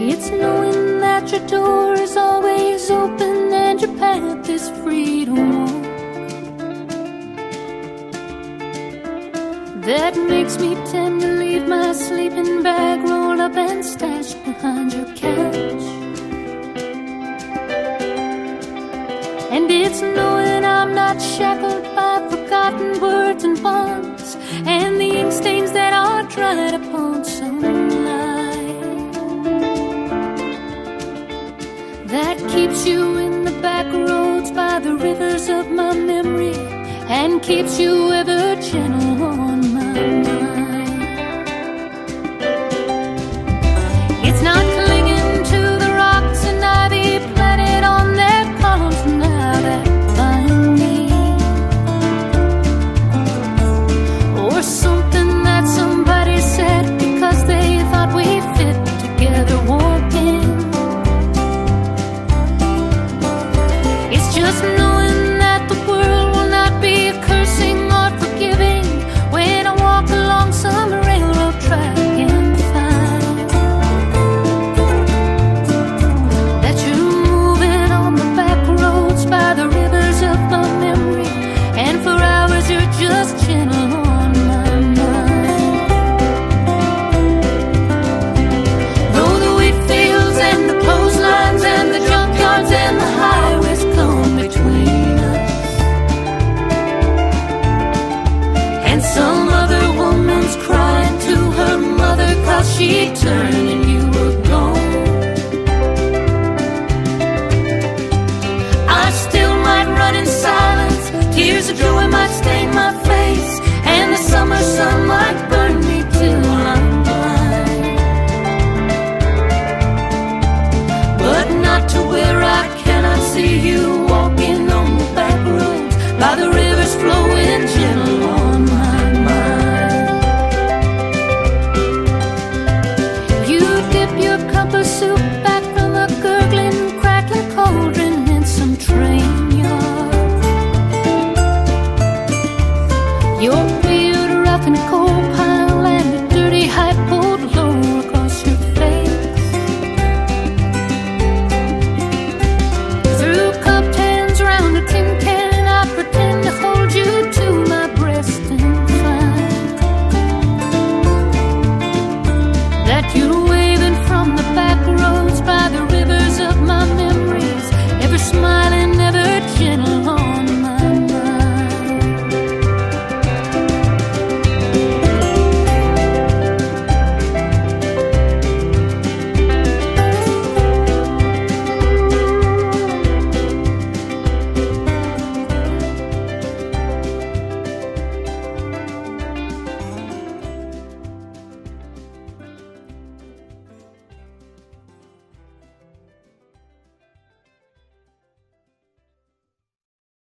It's knowing that your door is always open and your path is free to walk. That makes me tend to leave my sleeping bag rolled up and stashed behind your couch. And it's knowing I'm not shackled by forgotten words and bonds and the ink stains that are dried upon some. keeps you in the back roads by the rivers of my memory and keeps you ever gentle on see you walking on the back roads by the rivers flowing gentle on my mind. You dip your cup of soup back from a gurgling, crackling cauldron in some train yard. Your beard rough and cold. you